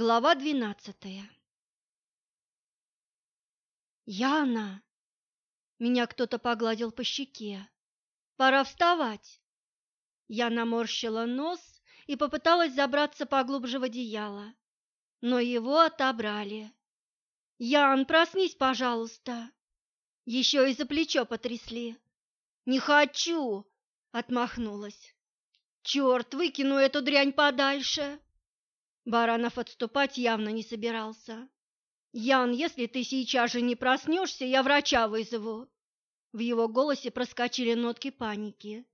Глава двенадцатая «Яна!» Меня кто-то погладил по щеке. «Пора вставать!» Я наморщила нос и попыталась забраться поглубже в одеяло, но его отобрали. «Ян, проснись, пожалуйста!» Еще и за плечо потрясли. «Не хочу!» — отмахнулась. «Черт, выкину эту дрянь подальше!» Баранов отступать явно не собирался. «Ян, если ты сейчас же не проснешься, я врача вызову!» В его голосе проскочили нотки паники.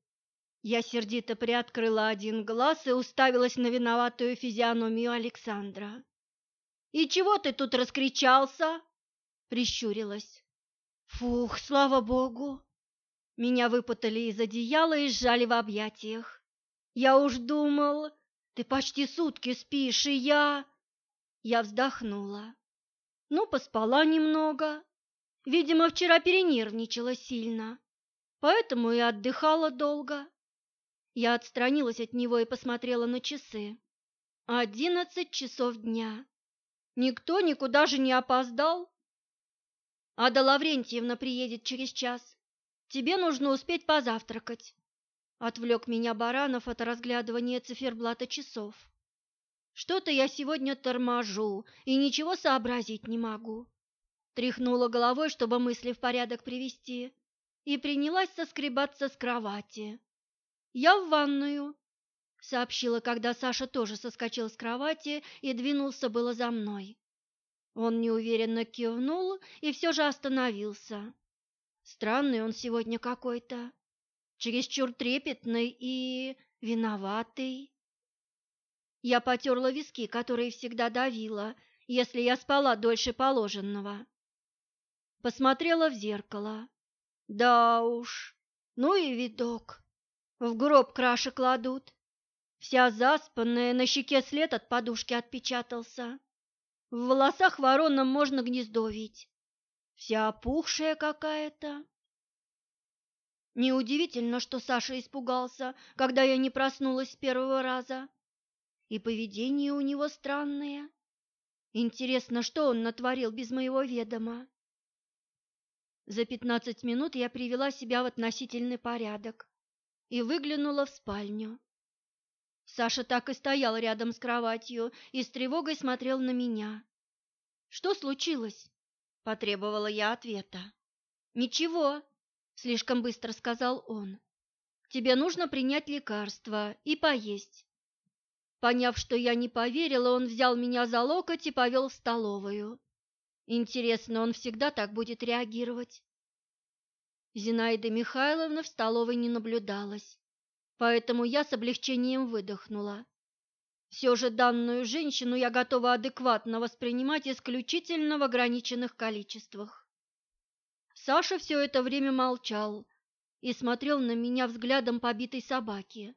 Я сердито приоткрыла один глаз и уставилась на виноватую физиономию Александра. «И чего ты тут раскричался?» — прищурилась. «Фух, слава богу!» Меня выпутали из одеяла и сжали в объятиях. «Я уж думал, ты почти сутки спишь, и я...» Я вздохнула. Ну, поспала немного. Видимо, вчера перенервничала сильно, поэтому и отдыхала долго. Я отстранилась от него и посмотрела на часы. Одиннадцать часов дня. Никто никуда же не опоздал. Ада Лаврентьевна приедет через час. Тебе нужно успеть позавтракать. Отвлек меня Баранов от разглядывания циферблата часов. Что-то я сегодня торможу и ничего сообразить не могу. Тряхнула головой, чтобы мысли в порядок привести, и принялась соскребаться с кровати. «Я в ванную», — сообщила, когда Саша тоже соскочил с кровати и двинулся было за мной. Он неуверенно кивнул и все же остановился. Странный он сегодня какой-то чересчур трепетный и виноватый. Я потерла виски, которые всегда давила, если я спала дольше положенного. Посмотрела в зеркало. Да уж, ну и видок. В гроб краши кладут. Вся заспанная, на щеке след от подушки отпечатался. В волосах вороном можно гнездо видеть. Вся опухшая какая-то. Неудивительно, что Саша испугался, когда я не проснулась с первого раза. И поведение у него странное. Интересно, что он натворил без моего ведома. За пятнадцать минут я привела себя в относительный порядок и выглянула в спальню. Саша так и стоял рядом с кроватью и с тревогой смотрел на меня. «Что случилось?» – потребовала я ответа. «Ничего», слишком быстро сказал он. Тебе нужно принять лекарство и поесть. Поняв, что я не поверила, он взял меня за локоть и повел в столовую. Интересно, он всегда так будет реагировать? Зинаида Михайловна в столовой не наблюдалась, поэтому я с облегчением выдохнула. Все же данную женщину я готова адекватно воспринимать исключительно в ограниченных количествах. Саша все это время молчал и смотрел на меня взглядом побитой собаки.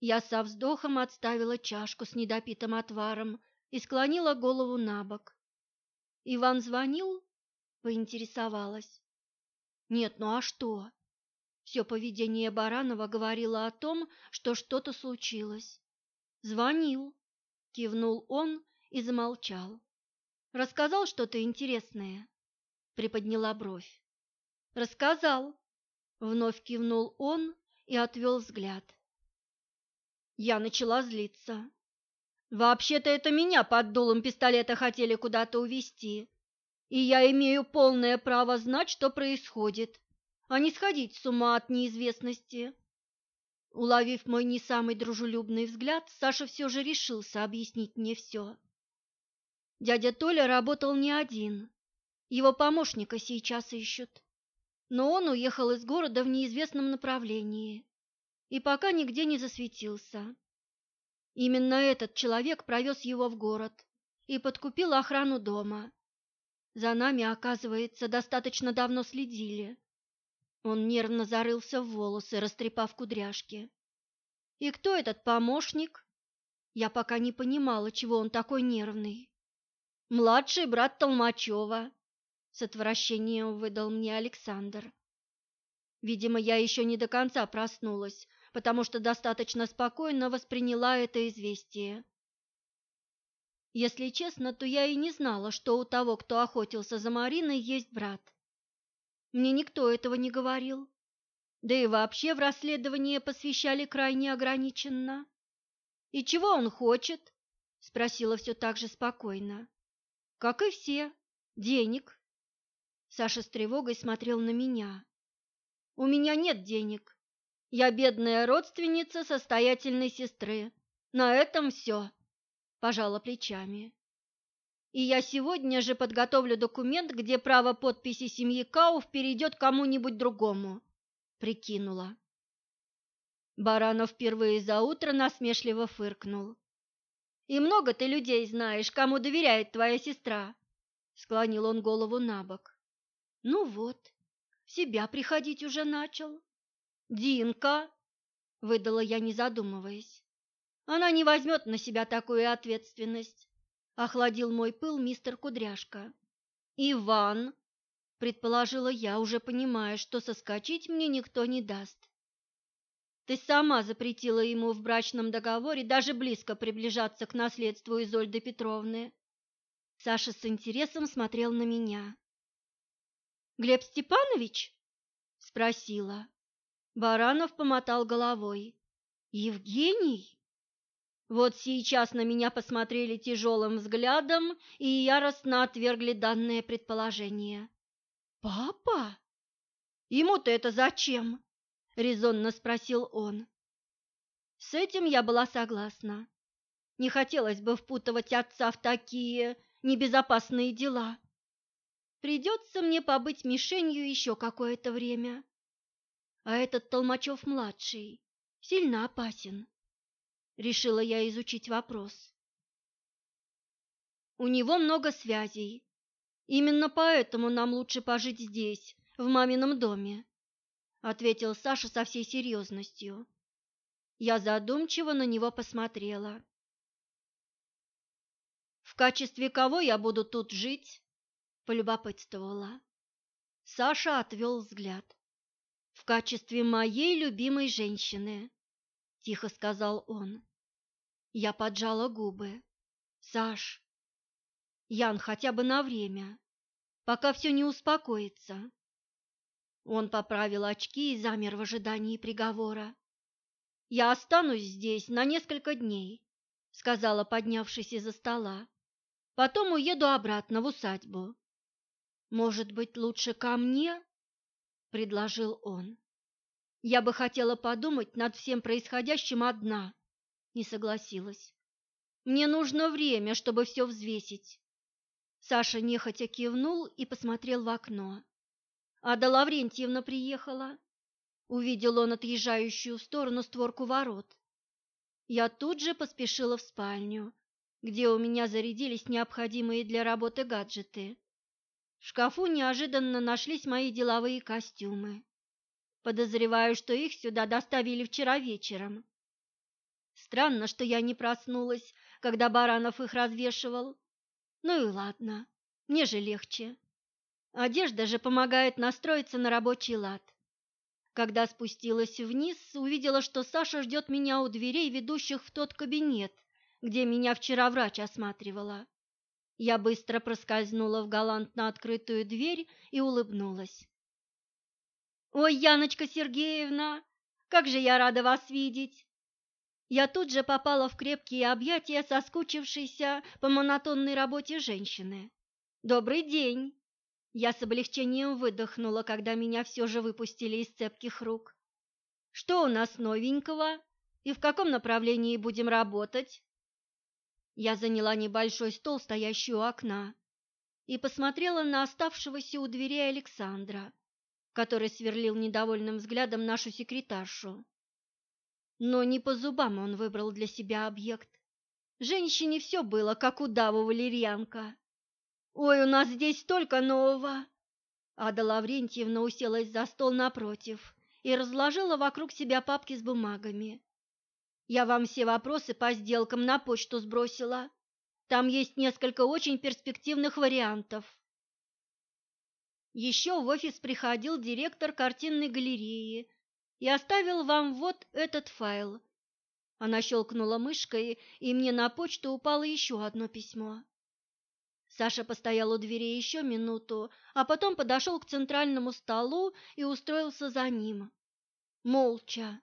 Я со вздохом отставила чашку с недопитым отваром и склонила голову на бок. «Иван звонил?» — поинтересовалась. «Нет, ну а что?» Все поведение Баранова говорило о том, что что-то случилось. «Звонил», — кивнул он и замолчал. «Рассказал что-то интересное?» Приподняла бровь. Рассказал. Вновь кивнул он и отвел взгляд. Я начала злиться. Вообще-то это меня под дулом пистолета хотели куда-то увезти, и я имею полное право знать, что происходит, а не сходить с ума от неизвестности. Уловив мой не самый дружелюбный взгляд, Саша все же решился объяснить мне все. Дядя Толя работал не один. Его помощника сейчас ищут. Но он уехал из города в неизвестном направлении и пока нигде не засветился. Именно этот человек провез его в город и подкупил охрану дома. За нами, оказывается, достаточно давно следили. Он нервно зарылся в волосы, растрепав кудряшки. И кто этот помощник? Я пока не понимала, чего он такой нервный. Младший брат Толмачева, с отвращением выдал мне Александр. Видимо, я еще не до конца проснулась, потому что достаточно спокойно восприняла это известие. Если честно, то я и не знала, что у того, кто охотился за Мариной, есть брат. Мне никто этого не говорил. Да и вообще в расследование посвящали крайне ограниченно. «И чего он хочет?» – спросила все так же спокойно. «Как и все. Денег». Саша с тревогой смотрел на меня. «У меня нет денег. Я бедная родственница состоятельной сестры. На этом все», – пожала плечами. «И я сегодня же подготовлю документ, где право подписи семьи Кауф перейдет кому-нибудь другому», – прикинула. Баранов впервые за утро насмешливо фыркнул. «И много ты людей знаешь, кому доверяет твоя сестра?» Склонил он голову на бок. «Ну вот, в себя приходить уже начал». «Динка!» — выдала я, не задумываясь. «Она не возьмет на себя такую ответственность», — охладил мой пыл мистер Кудряшка. «Иван!» — предположила я, уже понимая, что соскочить мне никто не даст. Ты сама запретила ему в брачном договоре даже близко приближаться к наследству Изольды Петровны. Саша с интересом смотрел на меня. «Глеб Степанович?» – спросила. Баранов помотал головой. «Евгений?» Вот сейчас на меня посмотрели тяжелым взглядом и яростно отвергли данное предположение. «Папа? Ему-то это зачем?» — резонно спросил он. С этим я была согласна. Не хотелось бы впутывать отца в такие небезопасные дела. Придется мне побыть мишенью еще какое-то время. А этот Толмачев-младший сильно опасен. Решила я изучить вопрос. У него много связей. Именно поэтому нам лучше пожить здесь, в мамином доме. — ответил Саша со всей серьезностью. Я задумчиво на него посмотрела. «В качестве кого я буду тут жить?» — полюбопытствовала. Саша отвел взгляд. «В качестве моей любимой женщины», — тихо сказал он. Я поджала губы. «Саш, Ян, хотя бы на время, пока все не успокоится. Он поправил очки и замер в ожидании приговора. «Я останусь здесь на несколько дней», — сказала, поднявшись из-за стола. «Потом уеду обратно в усадьбу». «Может быть, лучше ко мне?» — предложил он. «Я бы хотела подумать над всем происходящим одна», — не согласилась. «Мне нужно время, чтобы все взвесить». Саша нехотя кивнул и посмотрел в окно. Ада Лаврентьевна приехала. Увидел он отъезжающую в сторону створку ворот. Я тут же поспешила в спальню, где у меня зарядились необходимые для работы гаджеты. В шкафу неожиданно нашлись мои деловые костюмы. Подозреваю, что их сюда доставили вчера вечером. Странно, что я не проснулась, когда Баранов их развешивал. Ну и ладно, мне же легче. Одежда же помогает настроиться на рабочий лад. Когда спустилась вниз, увидела, что Саша ждет меня у дверей, ведущих в тот кабинет, где меня вчера врач осматривала. Я быстро проскользнула в галантно открытую дверь и улыбнулась. «Ой, Яночка Сергеевна, как же я рада вас видеть!» Я тут же попала в крепкие объятия соскучившейся по монотонной работе женщины. «Добрый день!» Я с облегчением выдохнула, когда меня все же выпустили из цепких рук. Что у нас новенького и в каком направлении будем работать? Я заняла небольшой стол, стоящий у окна, и посмотрела на оставшегося у двери Александра, который сверлил недовольным взглядом нашу секретаршу. Но не по зубам он выбрал для себя объект. Женщине все было, как удаву валерьянка. «Ой, у нас здесь столько нового!» Ада Лаврентьевна уселась за стол напротив и разложила вокруг себя папки с бумагами. «Я вам все вопросы по сделкам на почту сбросила. Там есть несколько очень перспективных вариантов». Еще в офис приходил директор картинной галереи и оставил вам вот этот файл. Она щелкнула мышкой, и мне на почту упало еще одно письмо. Саша постоял у двери еще минуту, а потом подошел к центральному столу и устроился за ним. Молча.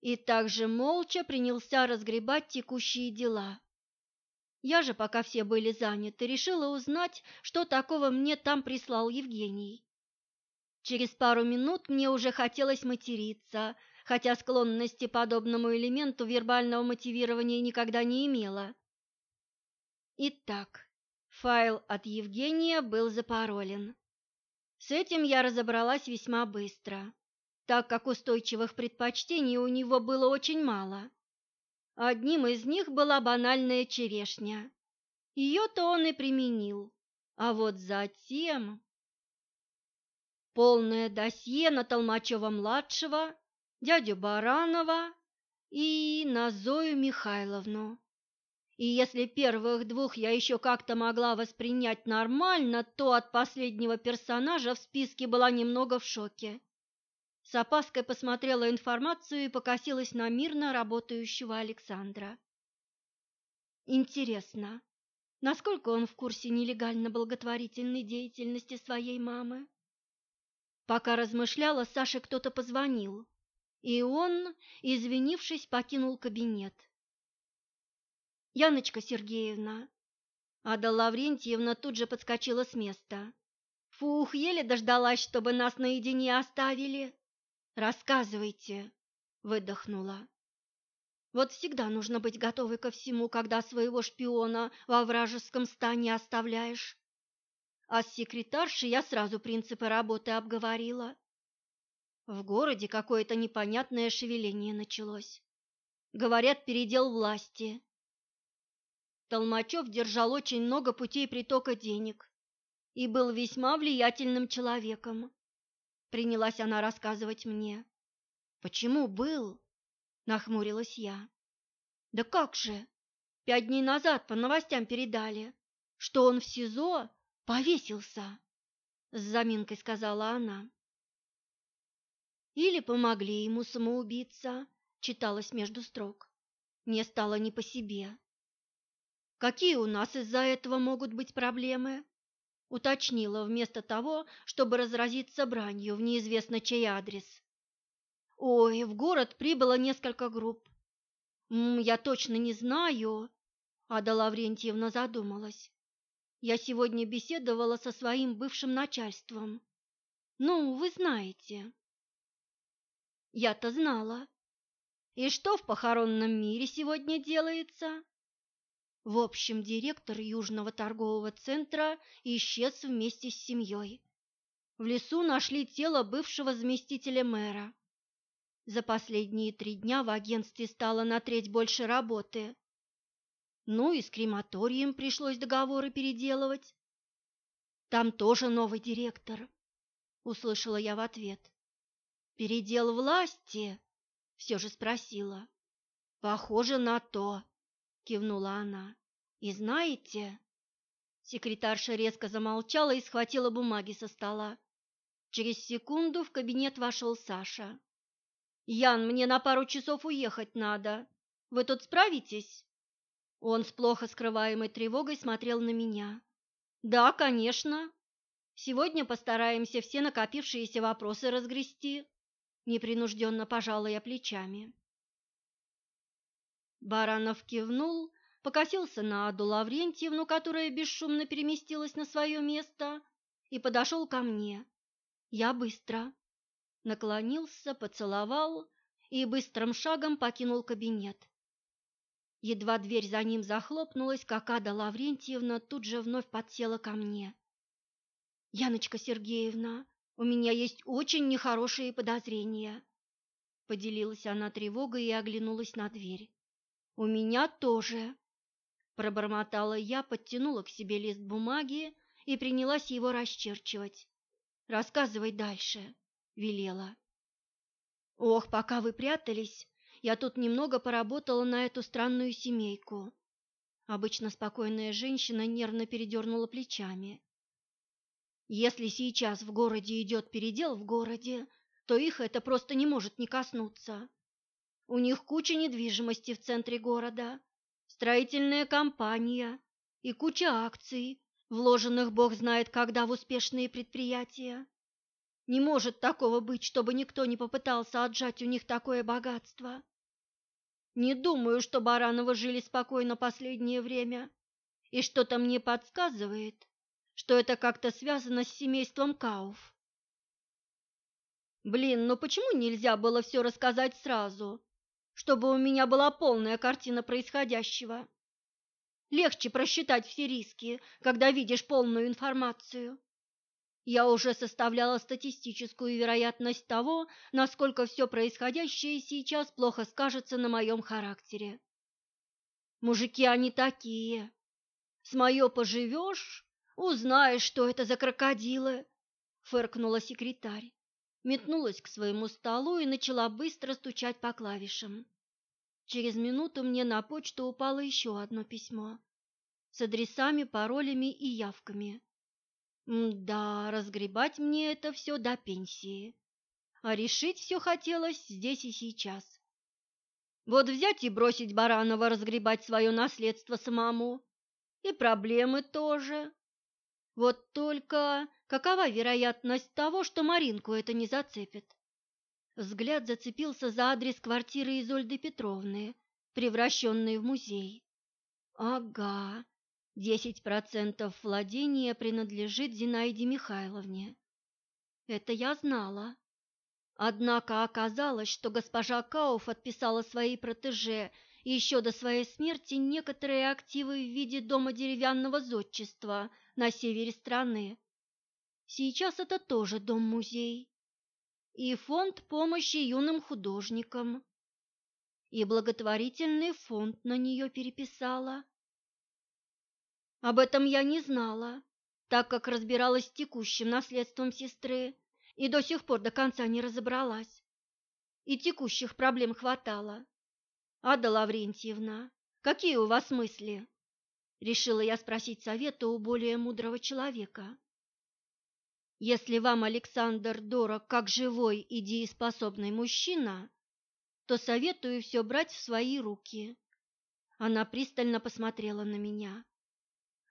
И также молча принялся разгребать текущие дела. Я же, пока все были заняты, решила узнать, что такого мне там прислал Евгений. Через пару минут мне уже хотелось материться, хотя склонности подобному элементу вербального мотивирования никогда не имела. Итак, файл от Евгения был запаролен. С этим я разобралась весьма быстро, так как устойчивых предпочтений у него было очень мало. Одним из них была банальная черешня. Ее-то он и применил. А вот затем... Полное досье на Толмачева-младшего дядю Баранова и на Зою Михайловну. И если первых двух я еще как-то могла воспринять нормально, то от последнего персонажа в списке была немного в шоке. С опаской посмотрела информацию и покосилась на мирно работающего Александра. Интересно, насколько он в курсе нелегально-благотворительной деятельности своей мамы? Пока размышляла, Саше кто-то позвонил. И он, извинившись, покинул кабинет. «Яночка Сергеевна!» Ада Лаврентьевна тут же подскочила с места. «Фух, еле дождалась, чтобы нас наедине оставили!» «Рассказывайте!» — выдохнула. «Вот всегда нужно быть готовой ко всему, когда своего шпиона во вражеском стане оставляешь. А с секретаршей я сразу принципы работы обговорила. В городе какое-то непонятное шевеление началось. Говорят, передел власти. Толмачев держал очень много путей притока денег и был весьма влиятельным человеком. Принялась она рассказывать мне. «Почему был?» – нахмурилась я. «Да как же? Пять дней назад по новостям передали, что он в СИЗО повесился», – с заминкой сказала она. Или помогли ему самоубиться, читалось между строк. Мне стало не по себе. Какие у нас из-за этого могут быть проблемы? Уточнила вместо того, чтобы разразиться бранью в неизвестно чей адрес. Ой, в город прибыло несколько групп. М, я точно не знаю, Ада Лаврентьевна задумалась. Я сегодня беседовала со своим бывшим начальством. Ну, вы знаете. Я-то знала. И что в похоронном мире сегодня делается? В общем, директор Южного торгового центра исчез вместе с семьей. В лесу нашли тело бывшего заместителя мэра. За последние три дня в агентстве стало на треть больше работы. Ну и с крематорием пришлось договоры переделывать. Там тоже новый директор, услышала я в ответ. Передел власти? Все же спросила. Похоже на то, кивнула она. И знаете, секретарша резко замолчала и схватила бумаги со стола. Через секунду в кабинет вошел Саша. «Ян, мне на пару часов уехать надо. Вы тут справитесь?» Он с плохо скрываемой тревогой смотрел на меня. «Да, конечно. Сегодня постараемся все накопившиеся вопросы разгрести. Непринужденно пожала я плечами. Баранов кивнул, покосился на Аду Лаврентьевну, которая бесшумно переместилась на свое место, и подошел ко мне. Я быстро. Наклонился, поцеловал и быстрым шагом покинул кабинет. Едва дверь за ним захлопнулась, как Ада Лаврентьевна тут же вновь подсела ко мне. «Яночка Сергеевна, у меня есть очень нехорошие подозрения. Поделилась она тревогой и оглянулась на дверь. У меня тоже. Пробормотала я, подтянула к себе лист бумаги и принялась его расчерчивать. Рассказывай дальше, велела. Ох, пока вы прятались, я тут немного поработала на эту странную семейку. Обычно спокойная женщина нервно передернула плечами. Если сейчас в городе идет передел в городе, то их это просто не может не коснуться. У них куча недвижимости в центре города, строительная компания и куча акций, вложенных бог знает когда в успешные предприятия. Не может такого быть, чтобы никто не попытался отжать у них такое богатство. Не думаю, что Барановы жили спокойно последнее время, и что-то мне подсказывает, что это как-то связано с семейством Кауф. Блин, ну почему нельзя было все рассказать сразу, чтобы у меня была полная картина происходящего? Легче просчитать все риски, когда видишь полную информацию. Я уже составляла статистическую вероятность того, насколько все происходящее сейчас плохо скажется на моем характере. Мужики они такие. С мое поживешь, узнаешь, что это за крокодилы, фыркнула секретарь, метнулась к своему столу и начала быстро стучать по клавишам. Через минуту мне на почту упало еще одно письмо с адресами, паролями и явками. Да, разгребать мне это все до пенсии. А решить все хотелось здесь и сейчас. Вот взять и бросить Баранова разгребать свое наследство самому. И проблемы тоже. Вот только какова вероятность того, что Маринку это не зацепит? Взгляд зацепился за адрес квартиры Изольды Петровны, превращенной в музей. Ага, Десять процентов владения принадлежит Зинаиде Михайловне. Это я знала. Однако оказалось, что госпожа Кауф отписала своей протеже еще до своей смерти некоторые активы в виде дома деревянного зодчества на севере страны. Сейчас это тоже дом-музей. И фонд помощи юным художникам. И благотворительный фонд на нее переписала. Об этом я не знала, так как разбиралась с текущим наследством сестры и до сих пор до конца не разобралась. И текущих проблем хватало. Ада Лаврентьевна, какие у вас мысли? Решила я спросить совета у более мудрого человека. Если вам Александр дорог как живой и дееспособный мужчина, то советую все брать в свои руки. Она пристально посмотрела на меня.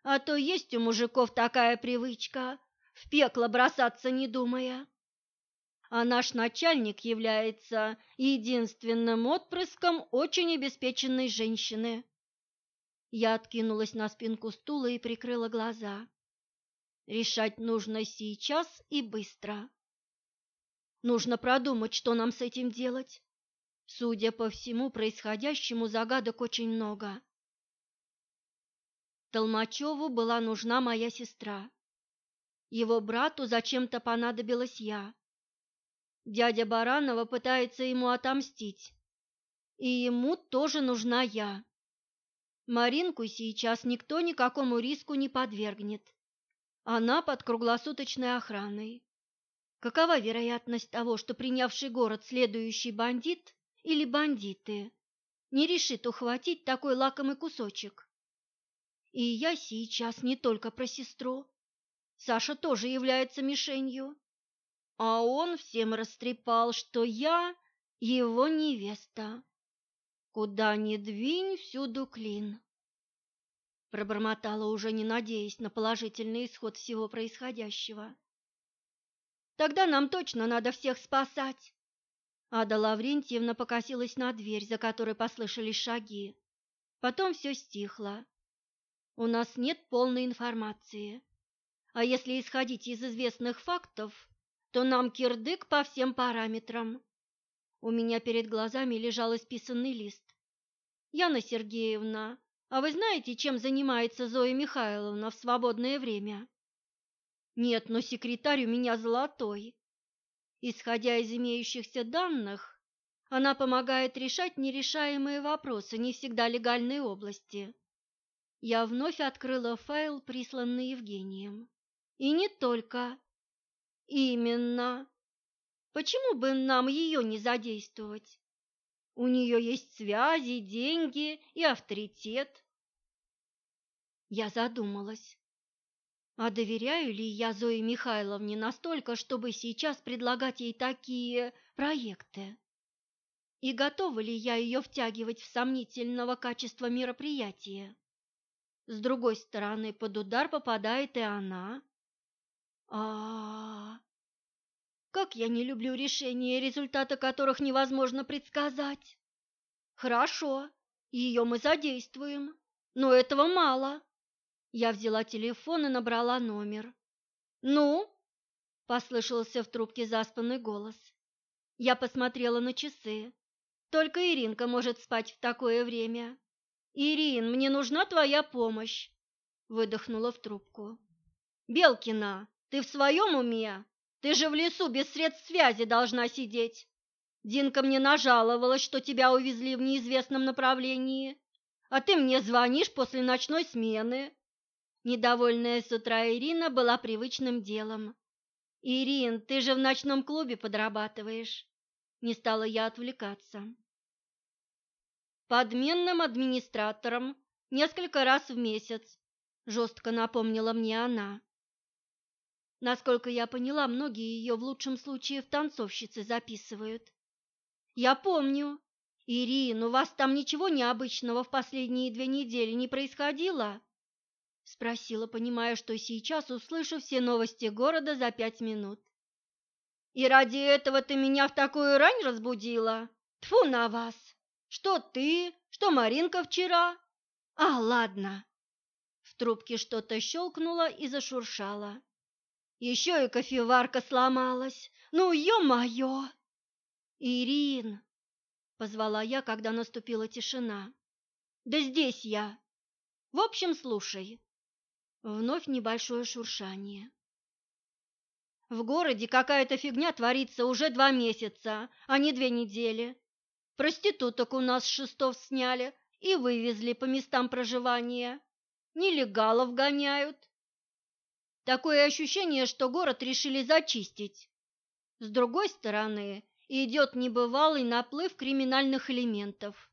А то есть у мужиков такая привычка в пекло бросаться не думая. А наш начальник является единственным отпрыском очень обеспеченной женщины. Я откинулась на спинку стула и прикрыла глаза. Решать нужно сейчас и быстро. Нужно продумать, что нам с этим делать. Судя по всему происходящему, загадок очень много. Толмачеву была нужна моя сестра. Его брату зачем-то понадобилась я. Дядя Баранова пытается ему отомстить, и ему тоже нужна я. Маринку сейчас никто никакому риску не подвергнет. Она под круглосуточной охраной. Какова вероятность того, что принявший город следующий бандит или бандиты не решит ухватить такой лакомый кусочек? И я сейчас не только про сестру. Саша тоже является мишенью. А он всем растрепал, что я его невеста. Куда ни двинь, всюду клин. Пробормотала уже не надеясь на положительный исход всего происходящего. Тогда нам точно надо всех спасать. Ада Лаврентьевна покосилась на дверь, за которой послышались шаги. Потом все стихло. У нас нет полной информации. А если исходить из известных фактов, то нам кирдык по всем параметрам. У меня перед глазами лежал исписанный лист. Яна Сергеевна, а вы знаете, чем занимается Зоя Михайловна в свободное время? Нет, но секретарь у меня золотой. Исходя из имеющихся данных, она помогает решать нерешаемые вопросы не всегда легальной области. Я вновь открыла файл, присланный Евгением. И не только. Именно. Почему бы нам ее не задействовать? У нее есть связи, деньги и авторитет. Я задумалась. А доверяю ли я Зое Михайловне настолько, чтобы сейчас предлагать ей такие проекты? И готова ли я ее втягивать в сомнительного качества мероприятия? С другой стороны, под удар попадает и она. А. Как я не люблю решения, результаты которых невозможно предсказать. Хорошо, ее мы задействуем, но этого мало. Я взяла телефон и набрала номер. «Ну?» – послышался в трубке заспанный голос. Я посмотрела на часы. Только Иринка может спать в такое время. «Ирин, мне нужна твоя помощь!» – выдохнула в трубку. «Белкина, ты в своем уме? Ты же в лесу без средств связи должна сидеть. Динка мне нажаловалась, что тебя увезли в неизвестном направлении, а ты мне звонишь после ночной смены. Недовольная с утра Ирина была привычным делом. «Ирин, ты же в ночном клубе подрабатываешь!» Не стала я отвлекаться. «Подменным администратором несколько раз в месяц», – жестко напомнила мне она. Насколько я поняла, многие ее в лучшем случае в танцовщицы записывают. «Я помню. Ирин, у вас там ничего необычного в последние две недели не происходило?» Спросила, понимая, что сейчас услышу все новости города за пять минут. «И ради этого ты меня в такую рань разбудила? Тфу на вас! Что ты, что Маринка вчера? А, ладно!» В трубке что-то щелкнуло и зашуршало. Еще и кофеварка сломалась. Ну, ё-моё! «Ирин!» — позвала я, когда наступила тишина. «Да здесь я. В общем, слушай. Вновь небольшое шуршание. В городе какая-то фигня творится уже два месяца, а не две недели. Проституток у нас с шестов сняли и вывезли по местам проживания. Нелегалов гоняют. Такое ощущение, что город решили зачистить. С другой стороны, идет небывалый наплыв криминальных элементов.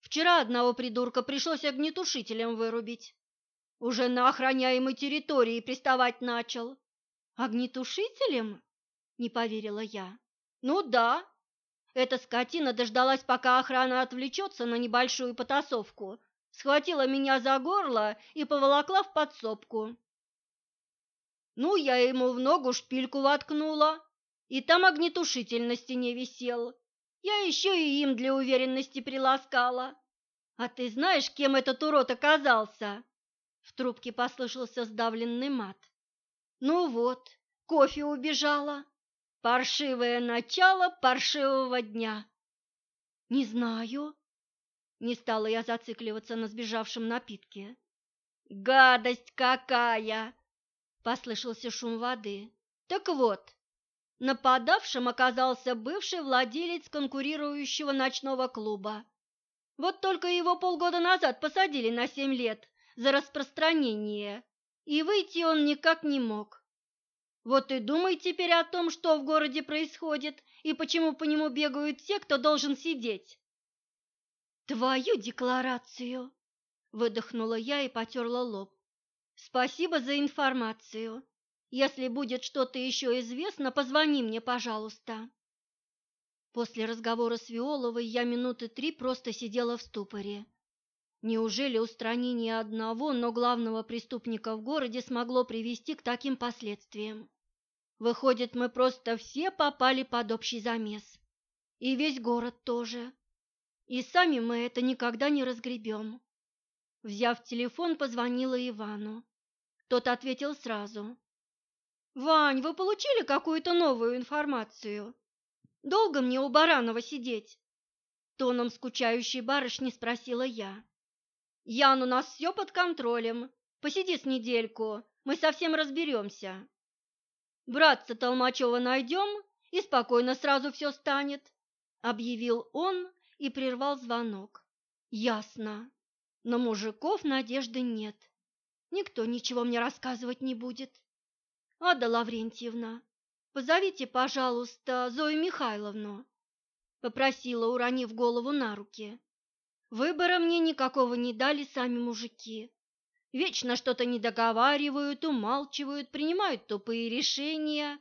Вчера одного придурка пришлось огнетушителем вырубить. Уже на охраняемой территории приставать начал. Огнетушителем? Не поверила я. Ну да. Эта скотина дождалась, пока охрана отвлечется на небольшую потасовку, схватила меня за горло и поволокла в подсобку. Ну, я ему в ногу шпильку воткнула, и там огнетушитель на стене висел. Я еще и им для уверенности приласкала. А ты знаешь, кем этот урод оказался? В трубке послышался сдавленный мат. Ну вот, кофе убежала. Паршивое начало паршивого дня. Не знаю. Не стала я зацикливаться на сбежавшем напитке. Гадость какая! Послышался шум воды. Так вот, нападавшим оказался бывший владелец конкурирующего ночного клуба. Вот только его полгода назад посадили на семь лет за распространение, и выйти он никак не мог. Вот и думай теперь о том, что в городе происходит и почему по нему бегают те, кто должен сидеть. Твою декларацию, выдохнула я и потерла лоб. Спасибо за информацию. Если будет что-то еще известно, позвони мне, пожалуйста. После разговора с Виоловой я минуты три просто сидела в ступоре. Неужели устранение одного, но главного преступника в городе смогло привести к таким последствиям? Выходит, мы просто все попали под общий замес. И весь город тоже. И сами мы это никогда не разгребем. Взяв телефон, позвонила Ивану. Тот ответил сразу. «Вань, вы получили какую-то новую информацию? Долго мне у Баранова сидеть?» Тоном скучающей барышни спросила я. Ян, у нас все под контролем. Посиди с недельку, мы совсем разберемся. Братца Толмачева найдем, и спокойно сразу все станет, объявил он и прервал звонок. Ясно. Но мужиков надежды нет. Никто ничего мне рассказывать не будет. Ада Лаврентьевна, позовите, пожалуйста, Зою Михайловну, попросила, уронив голову на руки. Выбора мне никакого не дали сами мужики. Вечно что-то не договаривают, умалчивают, принимают тупые решения.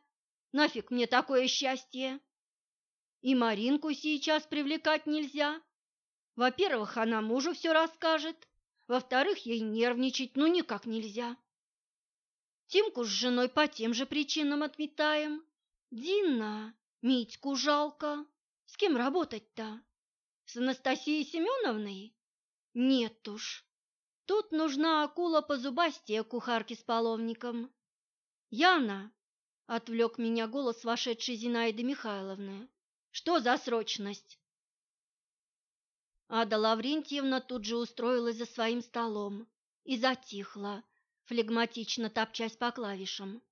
Нафиг мне такое счастье? И Маринку сейчас привлекать нельзя. Во-первых, она мужу все расскажет. Во-вторых, ей нервничать ну никак нельзя. Тимку с женой по тем же причинам отметаем. Дина, Митьку жалко. С кем работать-то? С Анастасией Семеновной? Нет уж. Тут нужна акула по зубастее кухарки с половником. Яна, отвлек меня голос вошедшей Зинаиды Михайловны. Что за срочность? Ада Лаврентьевна тут же устроилась за своим столом и затихла, флегматично топчась по клавишам.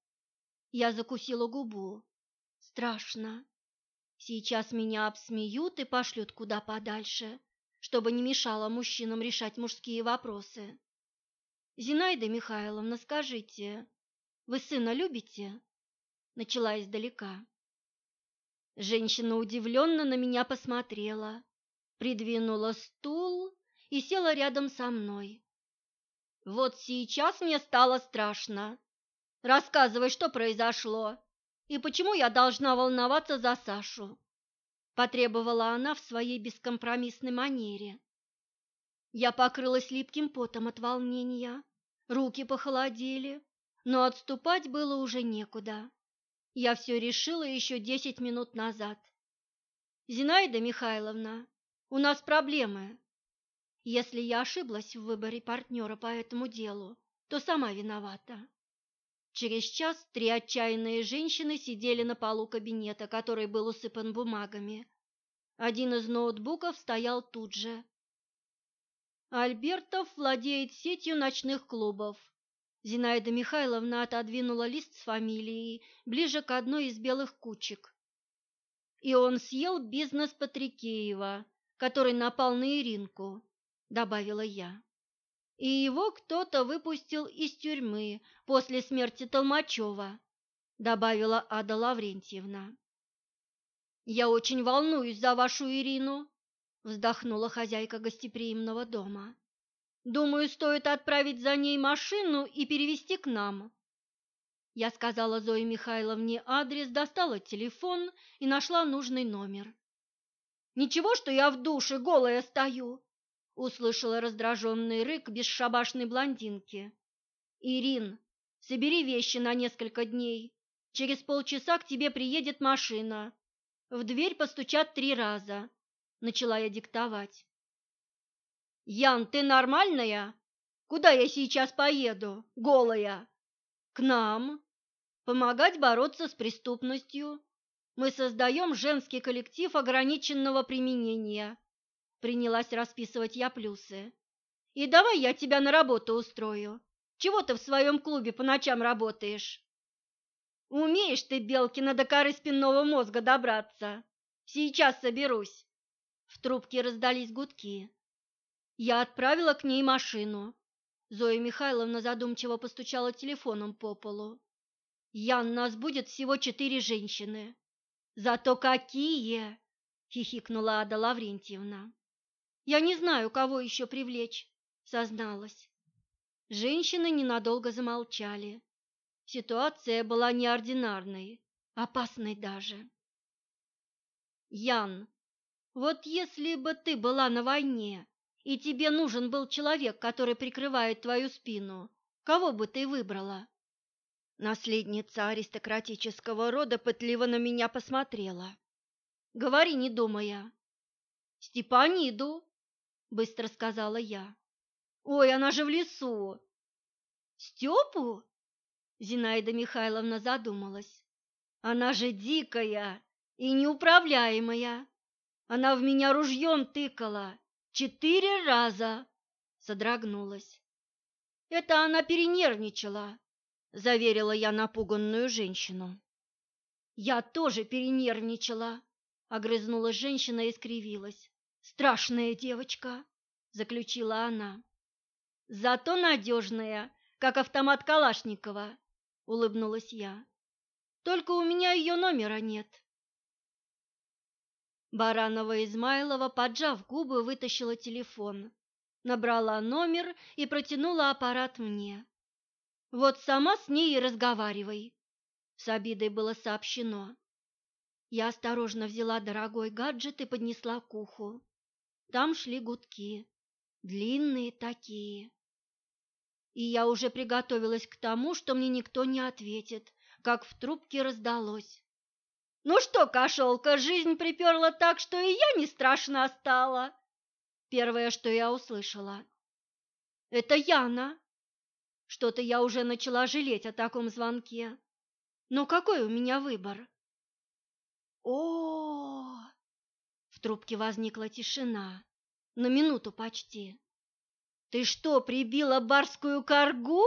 Я закусила губу. Страшно. Сейчас меня обсмеют и пошлют куда подальше, чтобы не мешало мужчинам решать мужские вопросы. Зинаида Михайловна, скажите, вы сына любите? Начала издалека. Женщина удивленно на меня посмотрела, придвинула стул и села рядом со мной. Вот сейчас мне стало страшно. Рассказывай, что произошло и почему я должна волноваться за Сашу, потребовала она в своей бескомпромиссной манере. Я покрылась липким потом от волнения, руки похолодели, но отступать было уже некуда. Я все решила еще десять минут назад. Зинаида Михайловна, у нас проблемы. Если я ошиблась в выборе партнера по этому делу, то сама виновата. Через час три отчаянные женщины сидели на полу кабинета, который был усыпан бумагами. Один из ноутбуков стоял тут же. Альбертов владеет сетью ночных клубов. Зинаида Михайловна отодвинула лист с фамилией ближе к одной из белых кучек. И он съел бизнес Патрикеева, который напал на Иринку, добавила я. И его кто-то выпустил из тюрьмы после смерти Толмачева, добавила Ада Лаврентьевна. Я очень волнуюсь за вашу Ирину, вздохнула хозяйка гостеприимного дома. Думаю, стоит отправить за ней машину и перевести к нам. Я сказала Зое Михайловне адрес, достала телефон и нашла нужный номер. Ничего, что я в душе голая стою, услышала раздраженный рык бесшабашной блондинки. Ирин, собери вещи на несколько дней. Через полчаса к тебе приедет машина. В дверь постучат три раза. Начала я диктовать. Ян, ты нормальная? Куда я сейчас поеду, голая? К нам. Помогать бороться с преступностью. Мы создаем женский коллектив ограниченного применения. Принялась расписывать я плюсы. И давай я тебя на работу устрою. Чего ты в своем клубе по ночам работаешь? Умеешь ты, Белкина, до коры спинного мозга добраться. Сейчас соберусь. В трубке раздались гудки. Я отправила к ней машину. Зоя Михайловна задумчиво постучала телефоном по полу. Ян, нас будет всего четыре женщины. Зато какие! хихикнула Ада Лаврентьевна. Я не знаю, кого еще привлечь, созналась. Женщины ненадолго замолчали. Ситуация была неординарной, опасной даже. Ян, вот если бы ты была на войне, и тебе нужен был человек, который прикрывает твою спину, кого бы ты выбрала? Наследница аристократического рода пытливо на меня посмотрела. Говори, не думая. Степаниду, быстро сказала я. Ой, она же в лесу. Степу? Зинаида Михайловна задумалась. Она же дикая и неуправляемая. Она в меня ружьем тыкала Четыре раза!» Содрогнулась. «Это она перенервничала», — заверила я напуганную женщину. «Я тоже перенервничала», — огрызнулась женщина и скривилась. «Страшная девочка», — заключила она. «Зато надежная, как автомат Калашникова», — улыбнулась я. «Только у меня ее номера нет». Баранова Измайлова, поджав губы, вытащила телефон, набрала номер и протянула аппарат мне. «Вот сама с ней и разговаривай», — с обидой было сообщено. Я осторожно взяла дорогой гаджет и поднесла к уху. Там шли гудки, длинные такие. И я уже приготовилась к тому, что мне никто не ответит, как в трубке раздалось. «Ну что, кошелка, жизнь приперла так, что и я не страшно стала!» Первое, что я услышала. «Это Яна!» Что-то я уже начала жалеть о таком звонке. Но какой у меня выбор? О, В трубке возникла тишина. На минуту почти. Ты что, прибила барскую коргу?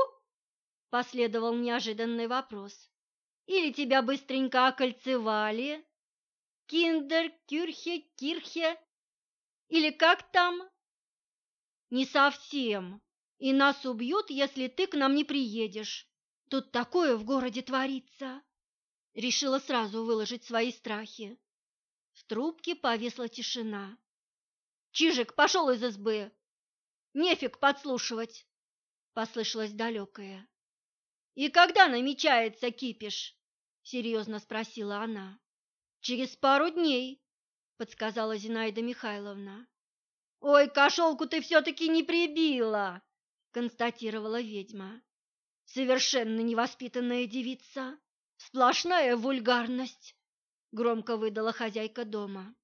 Последовал неожиданный вопрос. Или тебя быстренько окольцевали? Киндер, кюрхе, кирхе? Или как там? Не совсем. И нас убьют, если ты к нам не приедешь. Тут такое в городе творится. Решила сразу выложить свои страхи. В трубке повисла тишина. Чижик пошел из избы. Нефиг подслушивать, послышалось далекое. И когда намечается кипиш? серьезно спросила она. Через пару дней, подсказала Зинаида Михайловна. Ой, кошелку ты все-таки не прибила, констатировала ведьма. Совершенно невоспитанная девица, сплошная вульгарность, громко выдала хозяйка дома.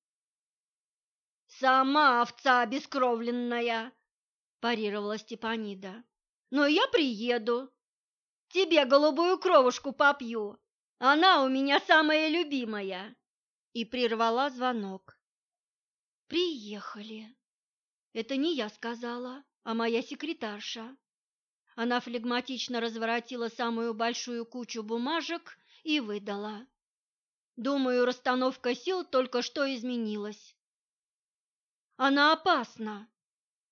Сама овца обескровленная, парировала Степанида. Но я приеду. Тебе голубую кровушку попью. Она у меня самая любимая. И прервала звонок. Приехали. Это не я сказала, а моя секретарша. Она флегматично разворотила самую большую кучу бумажек и выдала. Думаю, расстановка сил только что изменилась. Она опасна,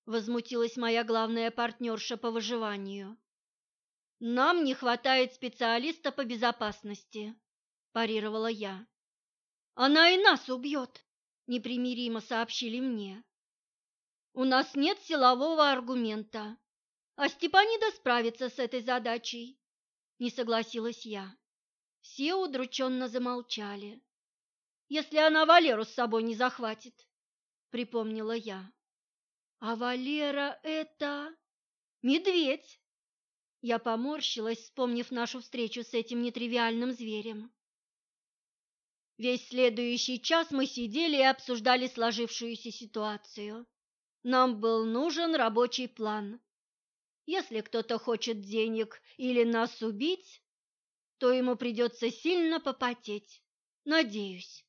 возмутилась моя главная партнерша по выживанию. Нам не хватает специалиста по безопасности, парировала я. Она и нас убьет, непримиримо сообщили мне. У нас нет силового аргумента. А Степанида справится с этой задачей, не согласилась я. Все удрученно замолчали. Если она Валеру с собой не захватит, припомнила я. А Валера это медведь. Я поморщилась, вспомнив нашу встречу с этим нетривиальным зверем. Весь следующий час мы сидели и обсуждали сложившуюся ситуацию. Нам был нужен рабочий план. Если кто-то хочет денег или нас убить, то ему придется сильно попотеть. Надеюсь.